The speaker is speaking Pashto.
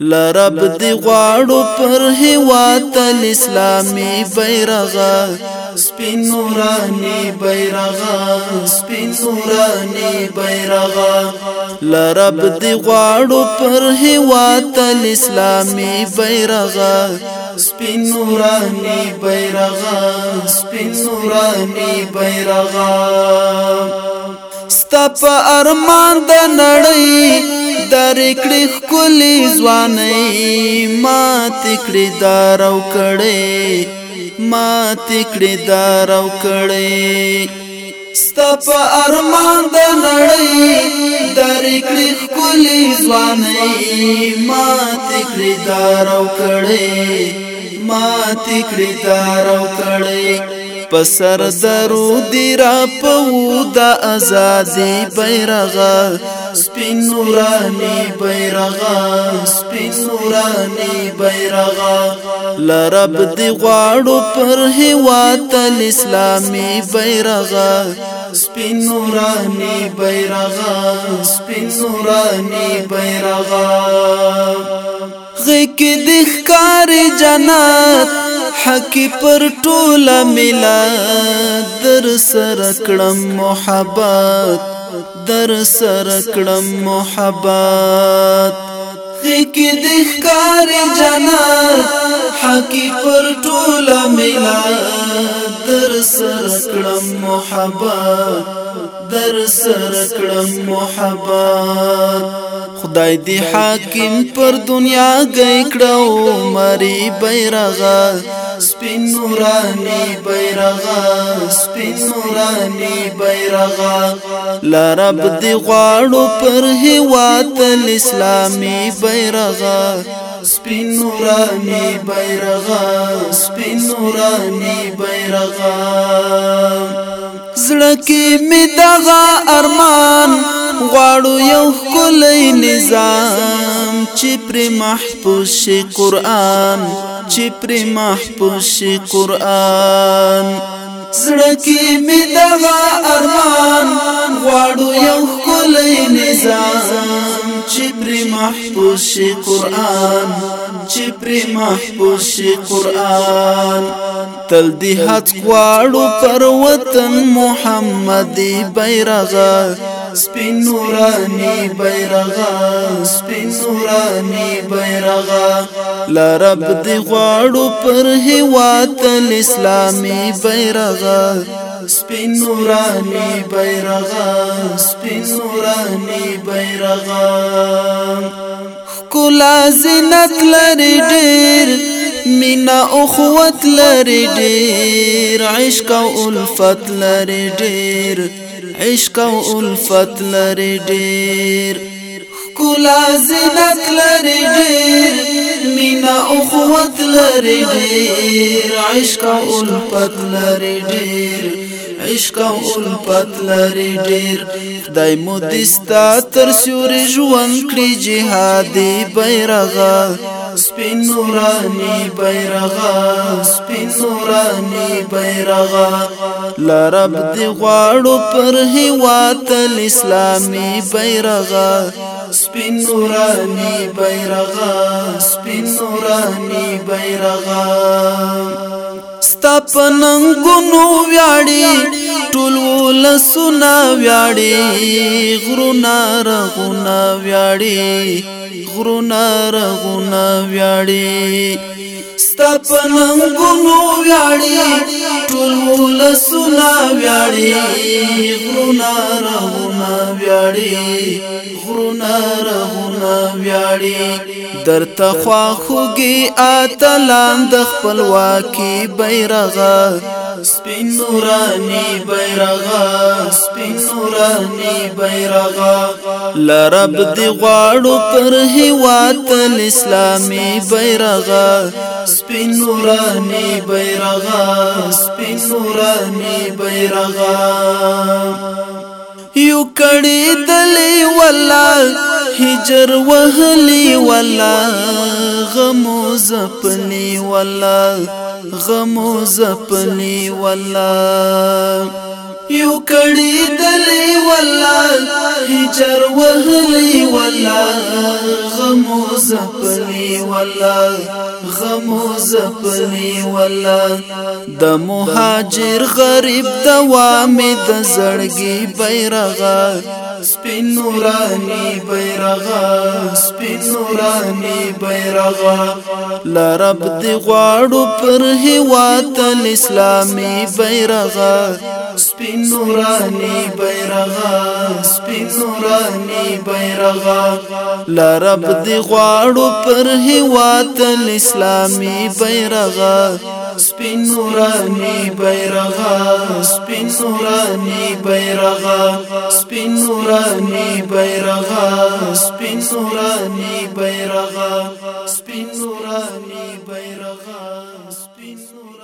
لرب دی غواړو پر هیواد اسلامي بیرغ سپین نورانی بیرغ سپین نورانی بیرغ لرب دی غواړو پر هیواد اسلامي بیرغ سپین نورانی بیرغ سپین نورانی بیرغ ستپ ارمان د نړۍ در کړي خولي ځواني ما تکړي دار او کړي ما تکړي دار او کړي ستپ ارمان د نړۍ در کړي خولي ځواني ما تکړي دار او کړي ما تکړي دار او کړي پسر درو دی را پو دا ازادی بیرغا سپین نورانی بیرغا سپین نورانی بیرغا لرب دی غواړو پر هیوات اسلامی بیرغا سپین نورانی بیرغا سپین نورانی بیرغا غیک دی ښکار جنت حقی پر ټوله میلاد در سره کړم محبت در سره کړم محبت کې د ښکار جنات حقي پر ټول میلا در سره کړم محبت در سره کړم محبت خدای دې حاکم پر دنیا گئی کړو مری بیرغه سپین نورانی بیرغا سپین نورانی بیرغا لرب دی غواړو پر هیواد اسلامي بیرغا سپین نورانی بیرغا سپین نورانی بیرغا زړه کې می دغه ارمان غواړو یو کلی نظام چې پر محفوظ شي قران چې پر محفوظ شي قران زړه کې مې دغه ارمان غواړو یو کلی نظام چې پر محفوظ شي قران چې پر محفوظ شي قران تل دې حق غواړو پر وطن محمدي بیرغ سپین نورانی بیرغا سپین نورانی بیرغا لرب دی غواړو پر هیواد اسلامي بیرغا سپین نورانی بیرغا سپین نورانی بیرغا کولا زینت لري ډېر مینا اخوت لري ډیر عشق او الفت ډیر عشق او الفت لري ډیر کولا زینت لري ډیر مینا اخوت ډیر عشق او الفت ډیر عشق او الفت لري ډیر خدای مو دستا تر سیوري ژوند کړی جهادي بیرغ سپین نورانی بیرغا سپین نورانی بیرغا لرب دی غواړو پر هیوات اسلامی بیرغا سپین نورانی بیرغا سپین نورانی بیرغا ستاپننګونو ویاړي ټول ولسنا ویاړي غرونا رغونا ویاړي غرونا رغونا ویاړي ستپننګونو ویاړي ټول ولسنا ویاړي غرونا رغونا ویاړي غرونا رغونا ویاړي درته خوا خوږي اتلان د خپلواکي بیرغ سپین نورانی بیرغ سپین نورانی بیرغ لرب دی غواړو پر هیوات اسلامي بیرغ سپین نورانی بیرغ سپین نورانی بیرغ یو کړي دلی والله هجر وهلی ولا غمو زپنی ولا غمو زپنی ولا یو کړي دلی ولا هجر وهلی ولا غمو زپلی ولا غمو زپلی ولا د مهاجر غریب دوام د زړګي بیرغ سپین نورانی بیرغا سپین نورانی بیرغا لرب دی غواړو پر هیواد اسلامي بیرغا سپین نورانی بیرغا سپین نورانی بیرغا لرب دی غواړو پر هیواد اسلامي بیرغا سپین نورانی بیرغا سپین نورانی بیرغا سپین نورانی بیرغا سپین نورانی بیرغا سپین نورانی بیرغا سپین نورانی